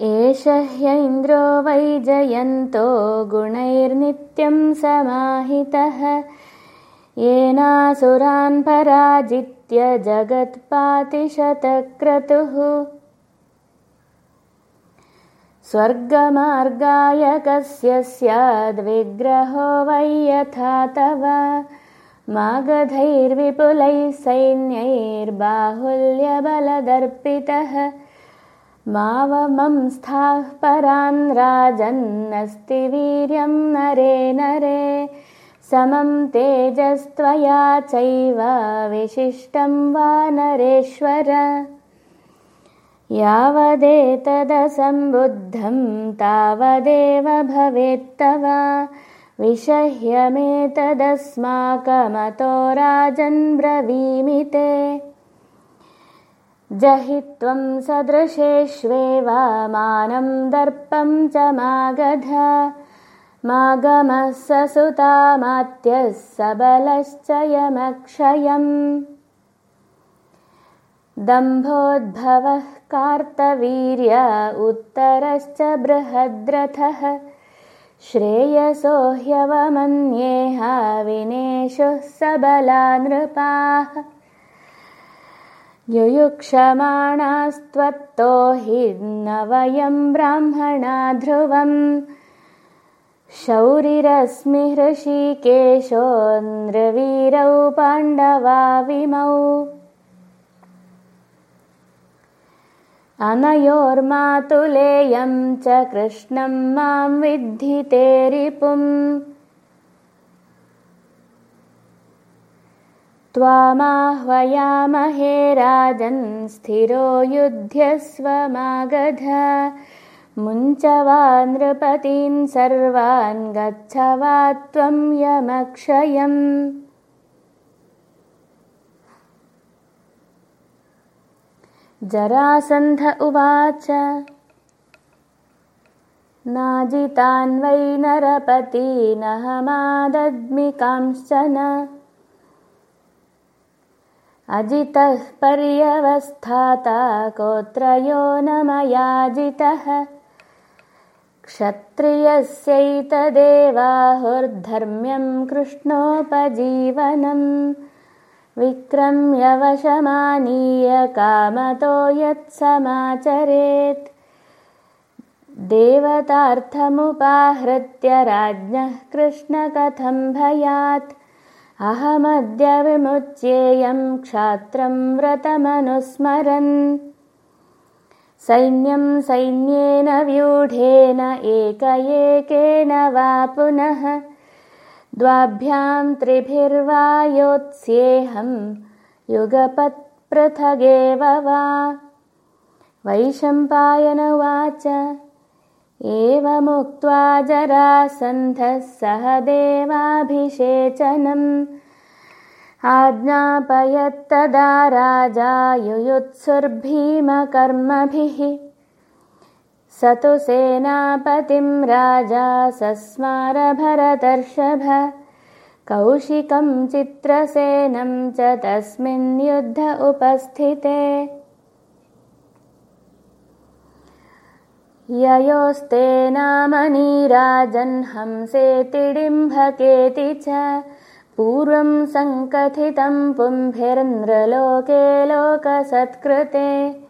एष ह्यैन्द्रो वैजयन्तो गुणैर्नित्यं समाहितः। येनासुरान् पराजित्य जगत्पातिशतक्रतुः। स्वर्गमार्गाय कस्य स्याद्विग्रहो वै यथा तव। मागधैर्विपुलैः सैन्यैर्बाहुल्यबलदर्पितः मावमंस्थाः परान् राजन्नस्ति वीर्यं नरे नरे। समं तेजस्त्वया चैव विशिष्टं वा नरेश्वर। यावदेतदसम्बुद्धं तावदेव भवेत्तव विषह्यमेतदस्माकमतो राजन् ते जहि त्वं सदृशेष्वेव मानं दर्पं च मागध। मागमः ससुतामात्यः सबलश्च यमक्षयम्। दम्भोद्भवः कार्तवीर्य उत्तरश्च बृहद्रथः। श्रेयसो ह्यवमन्येह विनेशुः सबला नृपाः युयुक्षमाणास्त्वत्तो हि न वयं ब्राह्मणा ध्रुवम्। शौरिरस्मि हृषीकेशो नृवीरौ पाण्डवाविमौ अनयोर्मातुलेयं च कृष्णं मां विद्धिते रिपुम् त्वामाह्वयामहे राजन् स्थिरो युध्यस्वमागध। मुञ्च वा नृपतीन् सर्वान् गच्छ वा त्वं यमक्षयम्। जरासन्ध उवाच। नाजितान् वै नरपतीनहमादद्मिकांश्चन अजितः पर्यवस्थाता कोत्रयो न मयाजितः। क्षत्रियस्यैतदेवाहुर्धर्म्यं कृष्णोपजीवनम्। विक्रम्यवशमानीय कामतो यत्समाचरेत्। देवतार्थमुपाहृत्य राज्ञः कृष्णकथं भयात् अहमद्य विमुच्येयं क्षात्रं व्रतमनुस्मरन्। सैन्यं सैन्येन व्यूढेन एक एकेन वा पुनः द्वाभ्यां त्रिभिर्वा योत्स्येऽहं युगपत्पृथगेव वा। वैशम्पायन उवाच एवमुक्त्वा जरासन्धः सह देवाभिषेचनम् आज्ञापयत्तदा राजा युयुत्सुर्भीमकर्मभिः। स तु सेनापतिं राजा सस्मारभरतर्षभ कौशिकं चित्रसेनं च तस्मिन् युद्ध उपस्थिते ययोस्ते नामनी राजन्हंसेतिडिम्भकेति च। पूर्वं सङ्कथितं पुंभिर्नृलोके लोकसत्कृते।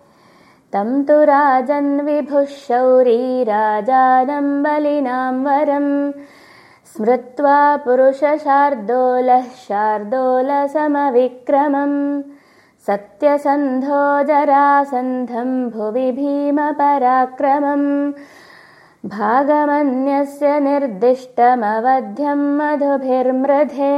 तं तु राजन्विभुः शौरी राजानं बलिनां वरम् स्मृत्वा पुरुषशार्दोलः शार्दोलसमविक्रमम् सत्यसन्धो जरासन्धं भुवि भीमपराक्रमम् भागमन्यस्य निर्दिष्टमवध्यं मधुभिर्मृधे